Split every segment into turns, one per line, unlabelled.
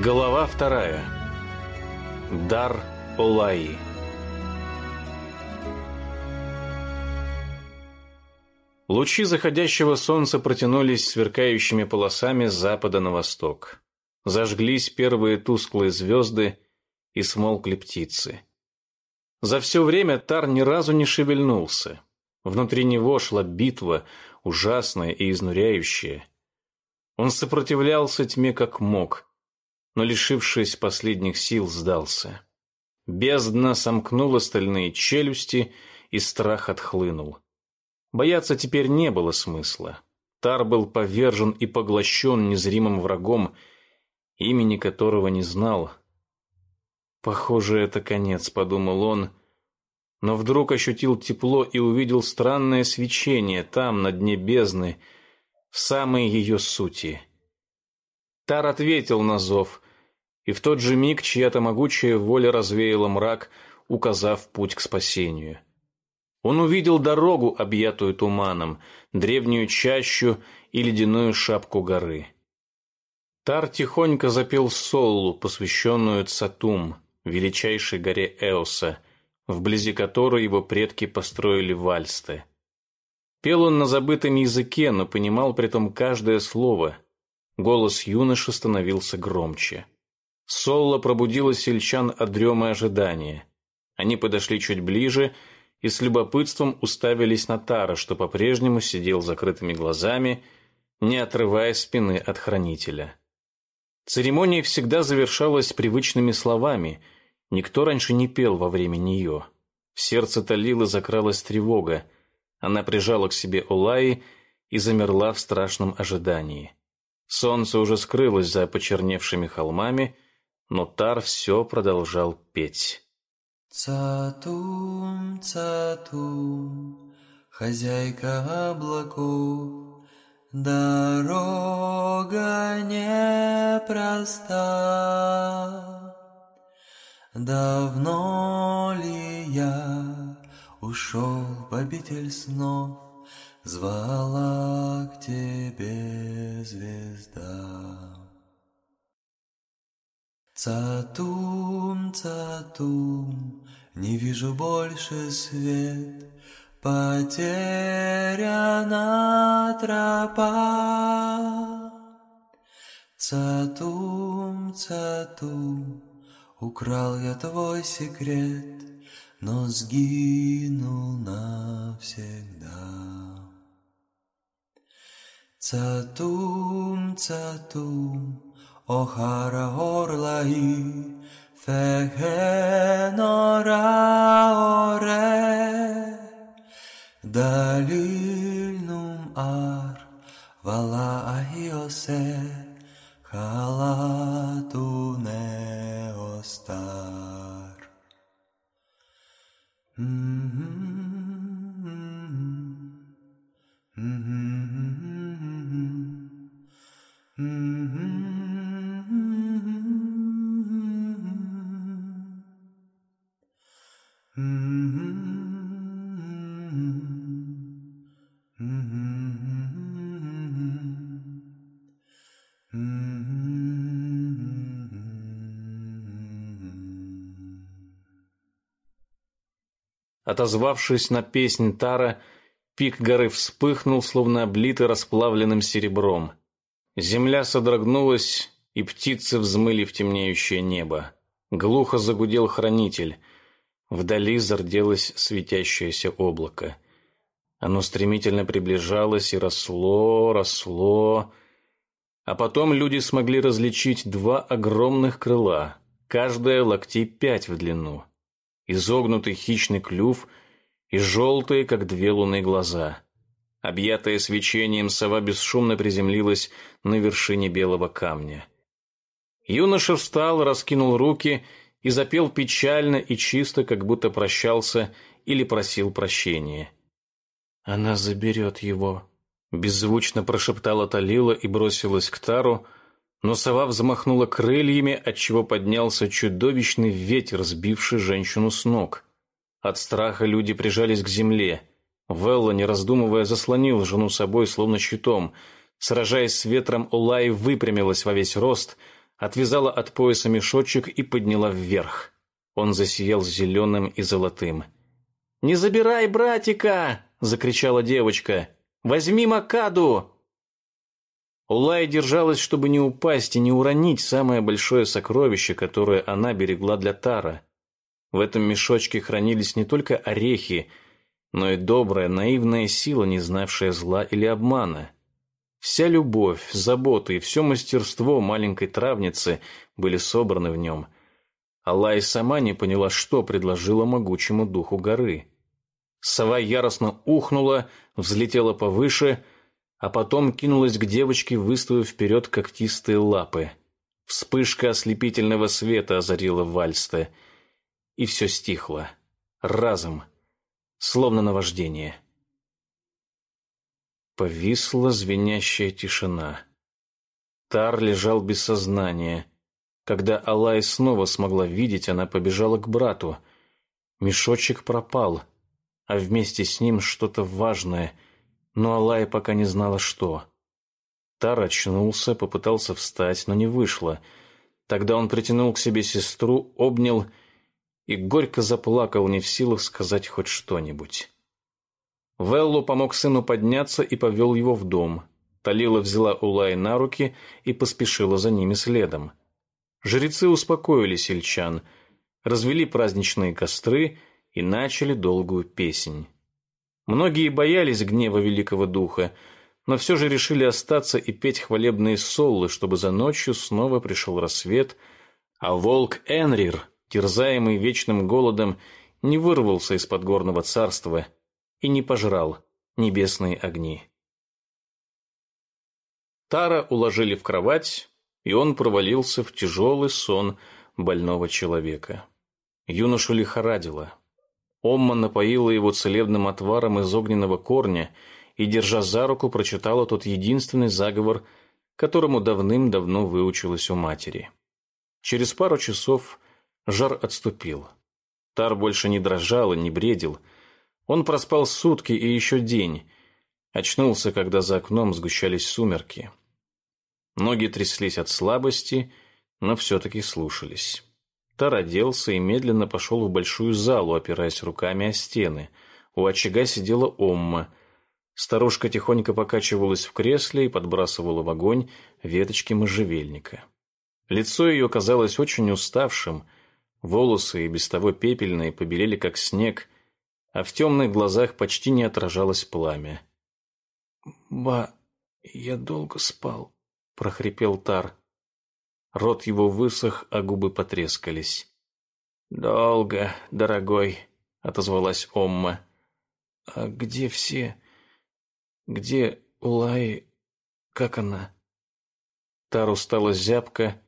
Глава вторая. Дар Олаи. Лучи заходящего солнца протянулись сверкающими полосами с запада на восток. Зажглись первые тусклые звезды и смолкли птицы. За все время Тар ни разу не шевельнулся. Внутри него шла битва, ужасная и изнуряющая. Он сопротивлялся тьме как мог – но, лишившись последних сил, сдался. Бездна сомкнула стальные челюсти, и страх отхлынул. Бояться теперь не было смысла. Тар был повержен и поглощен незримым врагом, имени которого не знал. «Похоже, это конец», — подумал он, но вдруг ощутил тепло и увидел странное свечение там, на дне бездны, в самой ее сути. Тар ответил на зов, и в тот же миг чья-то могучая воля развеяла мрак, указав путь к спасению. Он увидел дорогу, объятую туманом, древнюю чащу и ледяную шапку горы. Тар тихонько запел соллу, посвященную Цатум, величайшей горе Эоса, вблизи которой его предки построили вальсты. Пел он на забытом языке, но понимал при том каждое слово. Голос юноши становился громче. Солла пробудила сельчан от дремы ожидания. Они подошли чуть ближе и с любопытством уставились на Тара, что по-прежнему сидел закрытыми глазами, не отрывая спины от хранителя. Церемония всегда завершалась привычными словами. Никто раньше не пел во время нее. В сердце Талилы закралась тревога. Она прижала к себе Улаи и замерла в страшном ожидании. Солнце уже скрылось за почерневшими холмами, но Тар все продолжал петь.
Цатум, цатум, хозяйка облаков, Дорога непроста. Давно ли я ушел в обитель снов, Звала к тебе звезда. Цатум, цатум, не вижу больше свет, Потеряна тропа. Цатум, цатум, украл я твой секрет, Но сгинул навсегда. Цатум, цатум, O'Hara Orlai Fehena
Отозвавшись на песнь Тара, пик горы вспыхнул, словно облитый расплавленным серебром. Земля содрогнулась, и птицы взмыли в темнеющее небо. Глухо загудел хранитель. Вдали зарделось светящееся облако. Оно стремительно приближалось и росло, росло. А потом люди смогли различить два огромных крыла, каждое локтей пять в длину изогнутый хищный клюв и желтые, как две луны, глаза. Объятая свечением, сова бесшумно приземлилась на вершине белого камня. Юноша встал, раскинул руки и запел печально и чисто, как будто прощался или просил прощения. «Она заберет его», — беззвучно прошептала Талила и бросилась к Тару, — но сова взмахнула крыльями, отчего поднялся чудовищный ветер, сбивший женщину с ног. От страха люди прижались к земле. Велла, не раздумывая, заслонил жену собой, словно щитом. Сражаясь с ветром, Улай выпрямилась во весь рост, отвязала от пояса мешочек и подняла вверх. Он засиял зеленым и золотым. «Не забирай братика!» — закричала девочка. «Возьми Макаду!» Улай держалась, чтобы не упасть и не уронить самое большое сокровище, которое она берегла для Тара. В этом мешочке хранились не только орехи, но и добрая, наивная сила, не знавшая зла или обмана. Вся любовь, забота и все мастерство маленькой травницы были собраны в нем. Аллай сама не поняла, что предложила могучему духу горы. Сова яростно ухнула, взлетела повыше, а потом кинулась к девочке, выставив вперед когтистые лапы. Вспышка ослепительного света озарила Вальста, и все стихло. Разом, словно наваждение. Повисла звенящая тишина. Тар лежал без сознания. Когда Алай снова смогла видеть, она побежала к брату. Мешочек пропал, а вместе с ним что-то важное, но Алай пока не знала, что. Тар очнулся, попытался встать, но не вышло. Тогда он притянул к себе сестру, обнял и горько заплакал, не в силах сказать хоть что-нибудь. Веллу помог сыну подняться и повел его в дом. Талила взяла Улай на руки и поспешила за ними следом. Жрецы успокоили сельчан, развели праздничные костры и начали долгую песнь. Многие боялись гнева Великого Духа, но все же решили остаться и петь хвалебные соллы, чтобы за ночью снова пришел рассвет, а волк Энрир, терзаемый вечным голодом, не вырвался из подгорного царства – и не пожрал небесные огни. Тара уложили в кровать, и он провалился в тяжелый сон больного человека. Юношу лихорадило. Омма напоила его целебным отваром из огненного корня и, держа за руку, прочитала тот единственный заговор, которому давным-давно выучилась у матери. Через пару часов жар отступил. Тар больше не дрожал и не бредил, он проспал сутки и еще день. Очнулся, когда за окном сгущались сумерки. Ноги тряслись от слабости, но все-таки слушались. Тар оделся и медленно пошел в большую залу, опираясь руками о стены. У очага сидела Омма. Старушка тихонько покачивалась в кресле и подбрасывала в огонь веточки можжевельника. Лицо ее казалось очень уставшим, волосы и без того пепельные побелели, как снег, а в темных глазах почти не отражалось пламя. «Ба, я долго спал», — прохрипел Тар. Рот его высох, а губы потрескались. «Долго, дорогой», — отозвалась Омма. «А где все? Где Улай? Как она?» Тару стало зябко,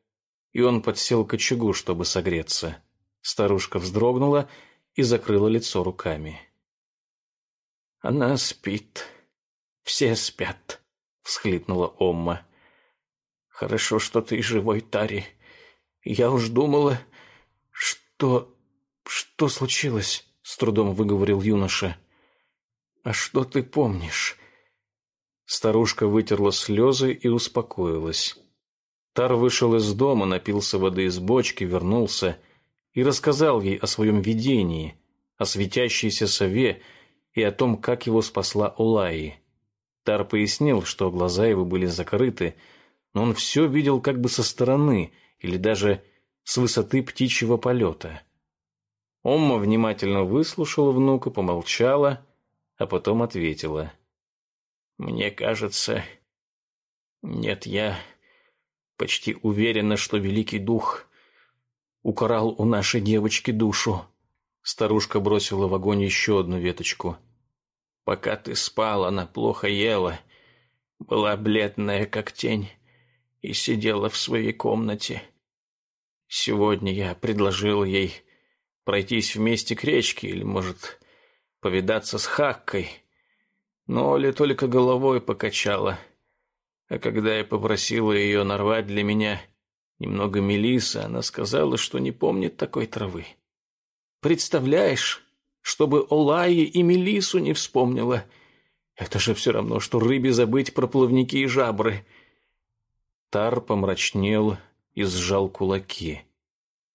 и он подсел к очагу, чтобы согреться. Старушка вздрогнула и закрыла лицо руками. «Она спит. Все спят», — всхлипнула Омма. «Хорошо, что ты живой, Тари. Я уж думала, что... Что случилось?» — с трудом выговорил юноша. «А что ты помнишь?» Старушка вытерла слезы и успокоилась. Тар вышел из дома, напился воды из бочки, вернулся — и рассказал ей о своем видении, о светящейся сове и о том, как его спасла Улаи. Тар пояснил, что глаза его были закрыты, но он все видел как бы со стороны или даже с высоты птичьего полета. Омма внимательно выслушала внука, помолчала, а потом ответила. «Мне кажется... Нет, я почти уверена, что Великий Дух украл у нашей девочки душу. Старушка бросила в огонь еще одну веточку. Пока ты спал, она плохо ела, была бледная, как тень, и сидела в своей комнате. Сегодня я предложил ей пройтись вместе к речке или, может, повидаться с Хаккой. Но Оля только головой покачала. А когда я попросила ее нарвать для меня Немного Мелисы, она сказала, что не помнит такой травы. Представляешь, чтобы Олайи и Мелису не вспомнила. Это же все равно, что рыбе забыть про плавники и жабры. Тар помрачнел, и сжал кулаки.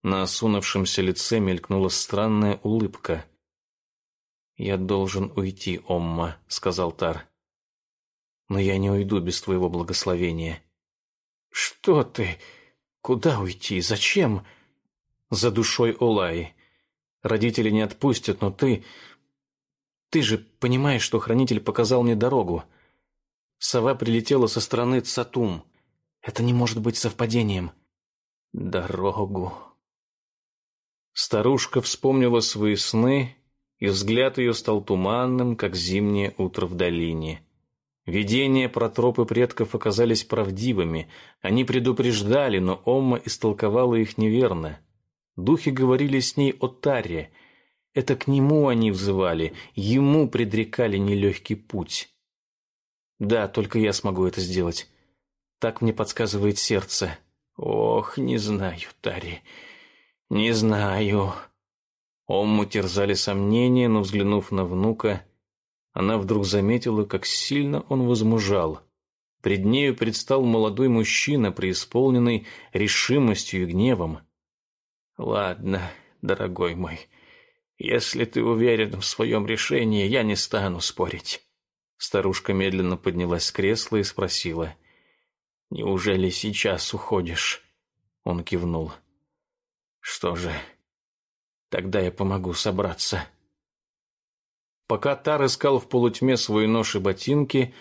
На осунувшемся лице мелькнула странная улыбка. «Я должен уйти, Омма», — сказал Тар. «Но я не уйду без твоего благословения». «Что ты? Куда уйти? Зачем?» «За душой Олаи. Родители не отпустят, но ты... Ты же понимаешь, что хранитель показал мне дорогу. Сова прилетела со стороны Цатум. Это не может быть совпадением. Дорогу. Старушка вспомнила свои сны, и взгляд ее стал туманным, как зимнее утро в долине. Видения про тропы предков оказались правдивыми. Они предупреждали, но Омма истолковала их неверно. Духи говорили с ней о Таре. Это к нему они взывали, ему предрекали нелегкий путь. Да, только я смогу это сделать. Так мне подсказывает сердце. Ох, не знаю, Тари, не знаю. Омму терзали сомнения, но, взглянув на внука, она вдруг заметила, как сильно он возмужал. Пред нею предстал молодой мужчина, преисполненный решимостью и гневом. «Ладно, дорогой мой, если ты уверен в своем решении, я не стану спорить. Старушка медленно поднялась с кресла и спросила. «Неужели сейчас уходишь?» Он кивнул. «Что же, тогда я помогу собраться». Пока Тар искал в полутьме свой нож и ботинки,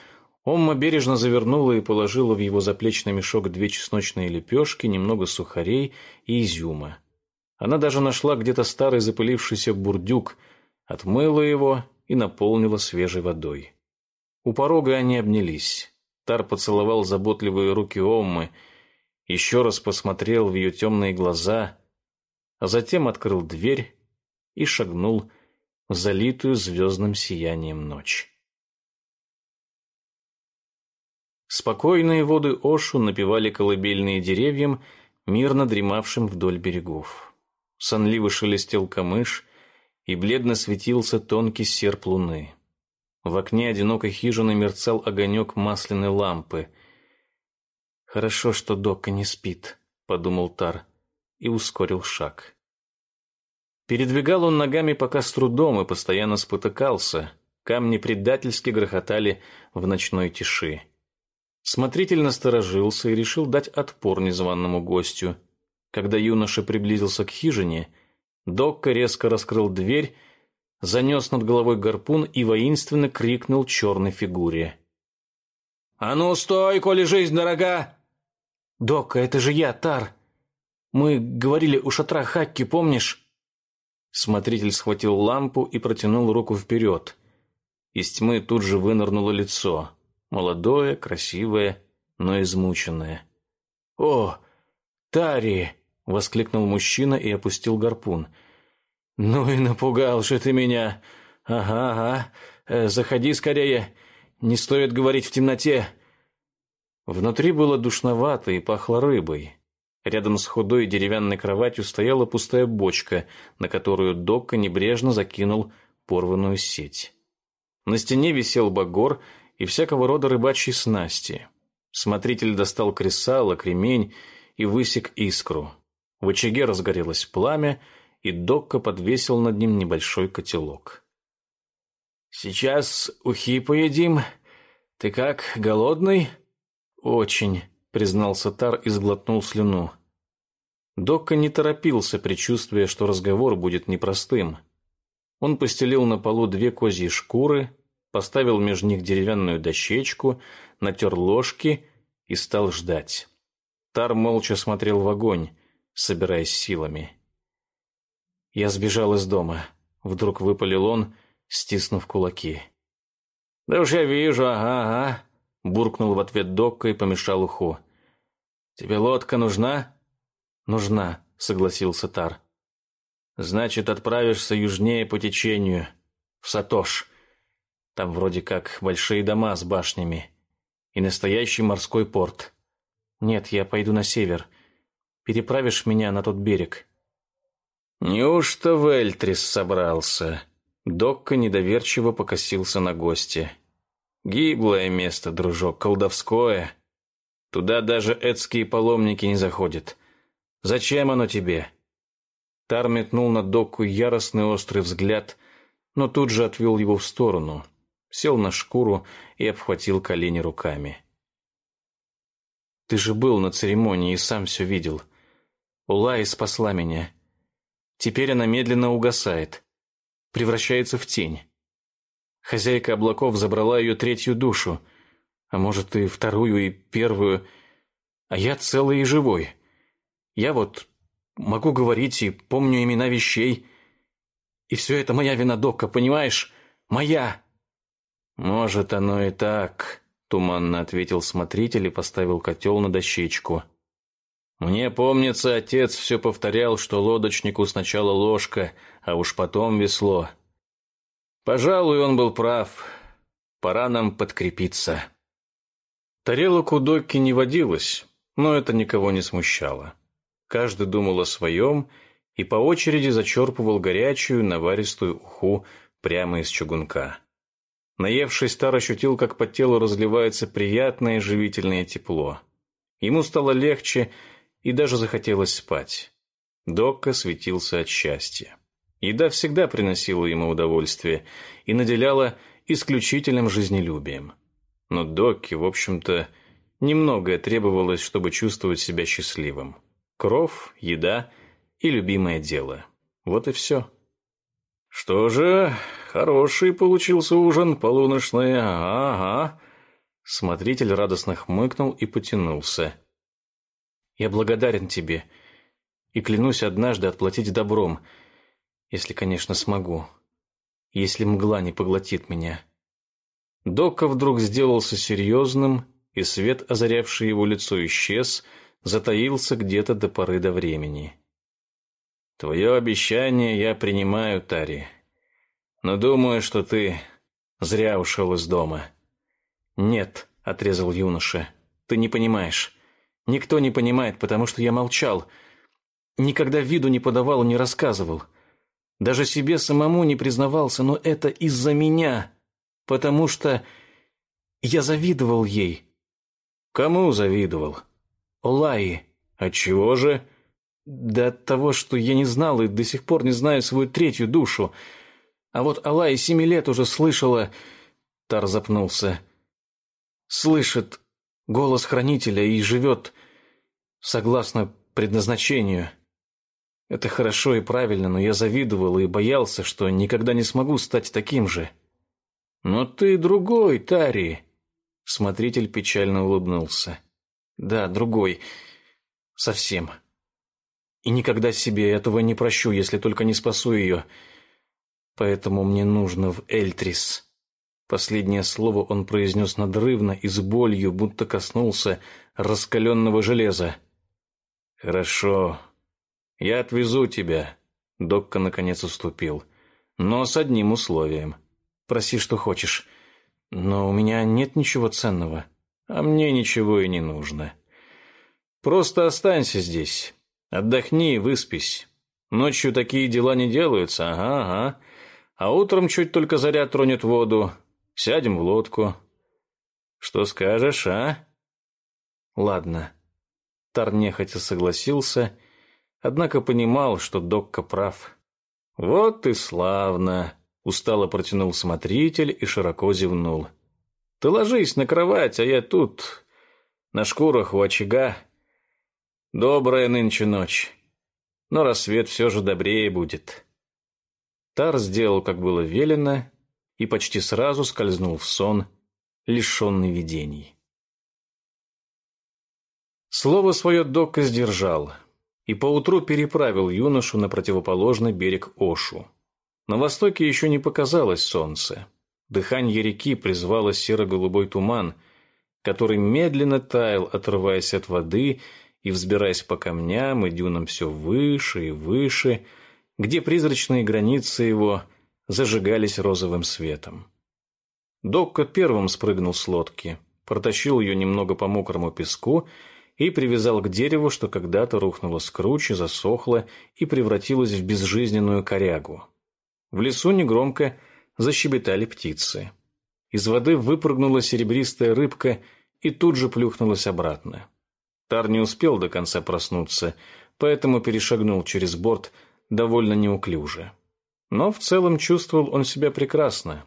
Омма бережно завернула и положила в его заплечный мешок две чесночные лепешки, немного сухарей и изюма. Она даже нашла где-то старый запылившийся бурдюк, отмыла его и наполнила свежей водой. У порога они обнялись. Тар поцеловал заботливые руки Оммы, еще раз посмотрел в ее темные глаза, а затем открыл дверь и шагнул в залитую звездным сиянием ночь. Спокойные воды Ошу напевали колыбельные деревьям, мирно дремавшим вдоль берегов. Сонливо шелестел камыш, и бледно светился тонкий серп луны. В окне одинокой хижины мерцал огонек масляной лампы. «Хорошо, что Докка не спит», — подумал Тар и ускорил шаг. Передвигал он ногами пока с трудом и постоянно спотыкался. Камни предательски грохотали в ночной тиши. Смотритель насторожился и решил дать отпор незваному гостю. Когда юноша приблизился к хижине, Докка резко раскрыл дверь занес над головой гарпун и воинственно крикнул черной фигуре. «А ну, стой, коли жизнь дорога!» «Дока, это же я, Тар! Мы говорили у шатра Хакки, помнишь?» Смотритель схватил лампу и протянул руку вперед. Из тьмы тут же вынырнуло лицо. Молодое, красивое, но измученное. «О, Тари!» — воскликнул мужчина и опустил гарпун — «Ну и напугал же ты меня! Ага, ага, э, заходи скорее, не стоит говорить в темноте!» Внутри было душновато и пахло рыбой. Рядом с худой деревянной кроватью стояла пустая бочка, на которую Докка небрежно закинул порванную сеть. На стене висел багор и всякого рода рыбачьи снасти. Смотритель достал кресало, кремень и высек искру. В очаге разгорелось пламя, и Докко подвесил над ним небольшой котелок. «Сейчас ухи поедим. Ты как, голодный?» «Очень», — признался Тар и сглотнул слюну. Докко не торопился, предчувствуя, что разговор будет непростым. Он постелил на полу две козьи шкуры, поставил между них деревянную дощечку, натер ложки и стал ждать. Тар молча смотрел в огонь, собираясь силами. Я сбежал из дома. Вдруг выпалил он, стиснув кулаки. «Да уж я вижу, ага, ага», — буркнул в ответ Докка и помешал уху. «Тебе лодка нужна?» «Нужна», — согласился Тар. «Значит, отправишься южнее по течению, в Сатош. Там вроде как большие дома с башнями и настоящий морской порт. Нет, я пойду на север. Переправишь меня на тот берег?» «Неужто Эльтрис собрался?» Докка недоверчиво покосился на гостя. «Гиблое место, дружок, колдовское. Туда даже эдские паломники не заходят. Зачем оно тебе?» Тар метнул на Докку яростный острый взгляд, но тут же отвел его в сторону, сел на шкуру и обхватил колени руками. «Ты же был на церемонии и сам все видел. Улай спасла меня. Теперь она медленно угасает, превращается в тень. Хозяйка облаков забрала ее третью душу, а может и вторую, и первую, а я целый и живой. Я вот могу говорить и помню имена вещей. И все это моя вина, Докка, понимаешь? Моя!» «Может, оно и так», — туманно ответил смотритель и поставил котел на дощечку. «Мне помнится, отец все повторял, что лодочнику сначала ложка, а уж потом весло. Пожалуй, он был прав. Пора нам подкрепиться». Тарелок у Докки не водилось, но это никого не смущало. Каждый думал о своем и по очереди зачерпывал горячую наваристую уху прямо из чугунка. Наевшись, Тар ощутил, как по телу разливается приятное живительное тепло. Ему стало легче и даже захотелось спать. Докка светился от счастья. Еда всегда приносила ему удовольствие и наделяла исключительным жизнелюбием. Но Докке, в общем-то, немногое требовалось, чтобы чувствовать себя счастливым. Кров, еда и любимое дело. Вот и все. Что же, хороший получился ужин, полуночный, ага. Смотритель радостно хмыкнул и потянулся. Я благодарен тебе и клянусь однажды отплатить добром, если, конечно, смогу, если мгла не поглотит меня. Докка вдруг сделался серьезным, и свет, озарявший его лицо, исчез — затаился где-то до поры до времени. «Твое обещание я принимаю, Тари, но думаю, что ты зря ушел из дома». «Нет», — отрезал юноша, — «ты не понимаешь. Никто не понимает, потому что я молчал. Никогда виду не подавал и не рассказывал. Даже себе самому не признавался, но это из-за меня, потому что я завидовал ей». «Кому завидовал?» Олаи. Отчего же? Да от того, что я не знал и до сих пор не знаю свою третью душу. А вот Алай семи лет уже слышала... Тар запнулся. Слышит голос хранителя и живет согласно предназначению. Это хорошо и правильно, но я завидовал и боялся, что никогда не смогу стать таким же. Но ты другой, Тари. Смотритель печально улыбнулся. Да, другой. Совсем. И никогда себе этого не прощу, если только не спасу ее. Поэтому мне нужно в Эльтрис. Последнее слово он произнес надрывно и с болью, будто коснулся раскаленного железа. «Хорошо. Я отвезу тебя», — Докка наконец уступил. «Но с одним условием. Проси, что хочешь. Но у меня нет ничего ценного» а мне ничего и не нужно. Просто останься здесь, отдохни и выспись. Ночью такие дела не делаются, ага, ага. А утром чуть только заря тронет воду, сядем в лодку. Что скажешь, а? Ладно. Тар нехотя согласился, однако понимал, что Докка прав. Вот и славно, устало протянул смотритель и широко зевнул. Ты ложись на кровать, а я тут, на шкурах у очага. Добрая нынче ночь, но рассвет все же добрее будет». Тар сделал, как было велено, и почти сразу скользнул в сон, лишенный видений. Слово свое Докка сдержал и поутру переправил юношу на противоположный берег Ошу. На востоке еще не показалось солнце. Дыхание реки призвало серо-голубой туман, который медленно таял, отрываясь от воды и взбираясь по камням и дюнам все выше и выше, где призрачные границы его зажигались розовым светом. Докко первым спрыгнул с лодки, протащил ее немного по мокрому песку и привязал к дереву, что когда-то рухнуло с засохло и превратилось в безжизненную корягу. В лесу негромко защебетали птицы. Из воды выпрыгнула серебристая рыбка и тут же плюхнулась обратно. Тар не успел до конца проснуться, поэтому перешагнул через борт довольно неуклюже. Но в целом чувствовал он себя прекрасно.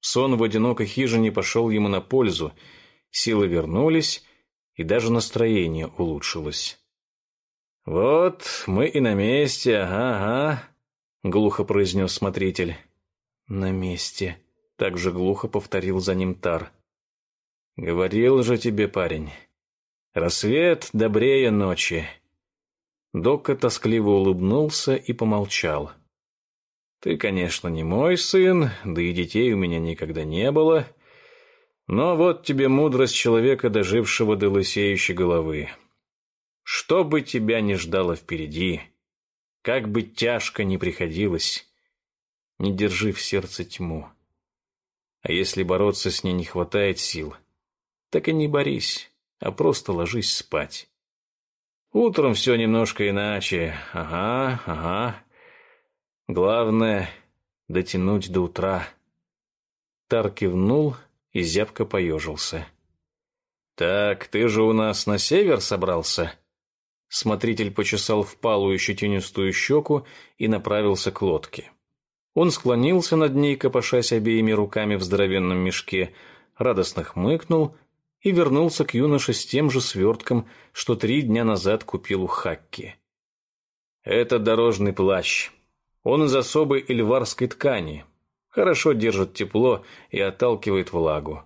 Сон в одинокой хижине пошел ему на пользу, силы вернулись, и даже настроение улучшилось. «Вот мы и на месте, ага, ага», — глухо произнес смотритель. «На месте», — также глухо повторил за ним Тар. «Говорил же тебе, парень, рассвет добрее ночи». Докка тоскливо улыбнулся и помолчал. Ты, конечно, не мой сын, да и детей у меня никогда не было. Но вот тебе мудрость человека, дожившего до лысеющей головы. Что бы тебя ни ждало впереди, как бы тяжко ни приходилось, не держи в сердце тьму. А если бороться с ней не хватает сил, так и не борись, а просто ложись спать. Утром все немножко иначе. Ага, ага. Главное — дотянуть до утра. Тар кивнул и зябко поежился. «Так, ты же у нас на север собрался?» Смотритель почесал впалую щетинистую щеку и направился к лодке. Он склонился над ней, копошась обеими руками в здоровенном мешке, радостно хмыкнул и вернулся к юноше с тем же свертком, что три дня назад купил у Хакки. «Это дорожный плащ. Он из особой эльварской ткани. Хорошо держит тепло и отталкивает влагу.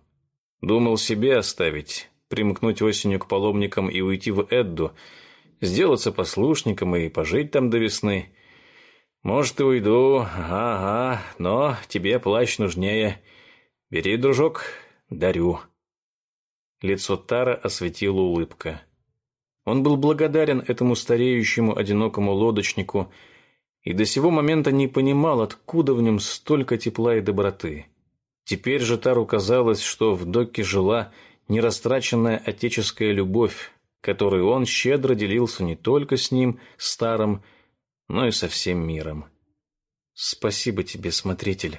Думал себе оставить, примкнуть осенью к паломникам и уйти в Эдду, сделаться послушником и пожить там до весны. Может, и уйду, ага, но тебе плащ нужнее. Бери, дружок, дарю. Лицо Тара осветила улыбка. Он был благодарен этому стареющему одинокому лодочнику, и до сего момента не понимал, откуда в нем столько тепла и доброты. Теперь же Тару казалось, что в Докке жила нерастраченная отеческая любовь, которой он щедро делился не только с ним, старым, но и со всем миром. «Спасибо тебе, смотритель».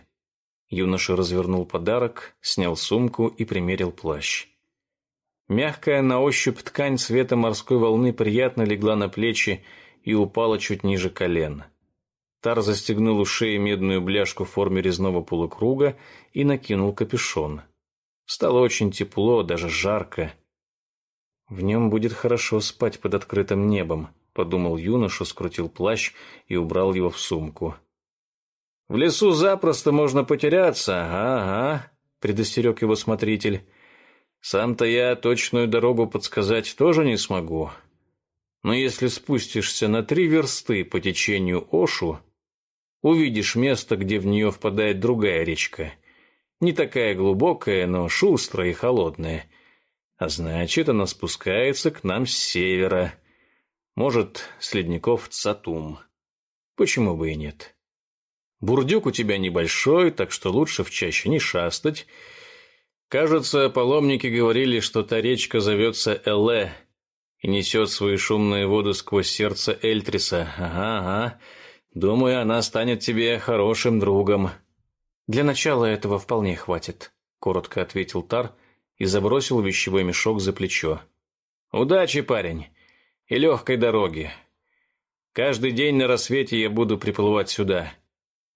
Юноша развернул подарок, снял сумку и примерил плащ. Мягкая на ощупь ткань цвета морской волны приятно легла на плечи и упала чуть ниже колен. Тар застегнул у шеи медную бляшку в форме резного полукруга и накинул капюшон. Стало очень тепло, даже жарко. «В нем будет хорошо спать под открытым небом», — подумал юноша, скрутил плащ и убрал его в сумку. «В лесу запросто можно потеряться, ага», — предостерег его смотритель. «Сам-то я точную дорогу подсказать тоже не смогу. Но если спустишься на три версты по течению Ошу, увидишь место, где в нее впадает другая речка. Не такая глубокая, но шустрая и холодная. А значит, она спускается к нам с севера. Может, с ледников Цатум. Почему бы и нет? Бурдюк у тебя небольшой, так что лучше в чаще не шастать. Кажется, паломники говорили, что та речка зовется Эле и несет свои шумные воды сквозь сердце Эльтриса. Ага, ага. Думаю, она станет тебе хорошим другом». «Для начала этого вполне хватит», — коротко ответил Тар и забросил вещевой мешок за плечо. «Удачи, парень, и легкой дороги. Каждый день на рассвете я буду приплывать сюда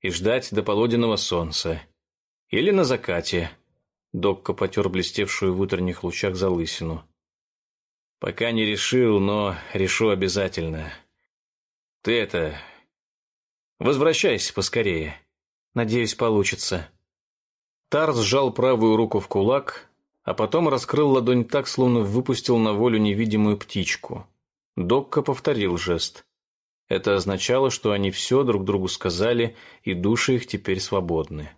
и ждать до полуденного солнца. Или на закате». Докко потер блестевшую в утренних лучах залысину. «Пока не решил, но решу обязательно. Ты это, Возвращайся поскорее. Надеюсь, получится». Тар сжал правую руку в кулак, а потом раскрыл ладонь так, словно выпустил на волю невидимую птичку. Докка повторил жест. Это означало, что они все друг другу сказали, и души их теперь свободны.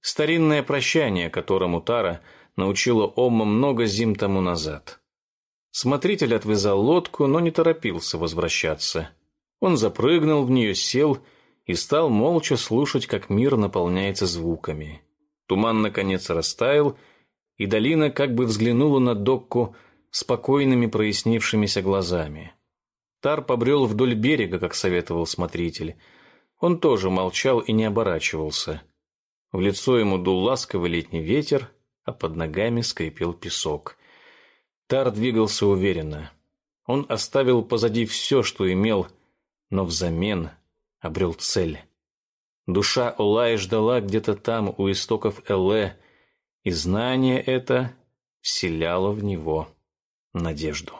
Старинное прощание, которому Тара научила Омма много зим тому назад. Смотритель отвязал лодку, но не торопился возвращаться. Он запрыгнул в нее, сел и стал молча слушать, как мир наполняется звуками. Туман, наконец, растаял, и долина как бы взглянула на Докку спокойными прояснившимися глазами. Тар побрел вдоль берега, как советовал смотритель. Он тоже молчал и не оборачивался. В лицо ему дул ласковый летний ветер, а под ногами скрипел песок. Тар двигался уверенно. Он оставил позади все, что имел – но взамен обрел цель. Душа Олаи ждала где-то там, у истоков Эле, и знание это вселяло в него надежду.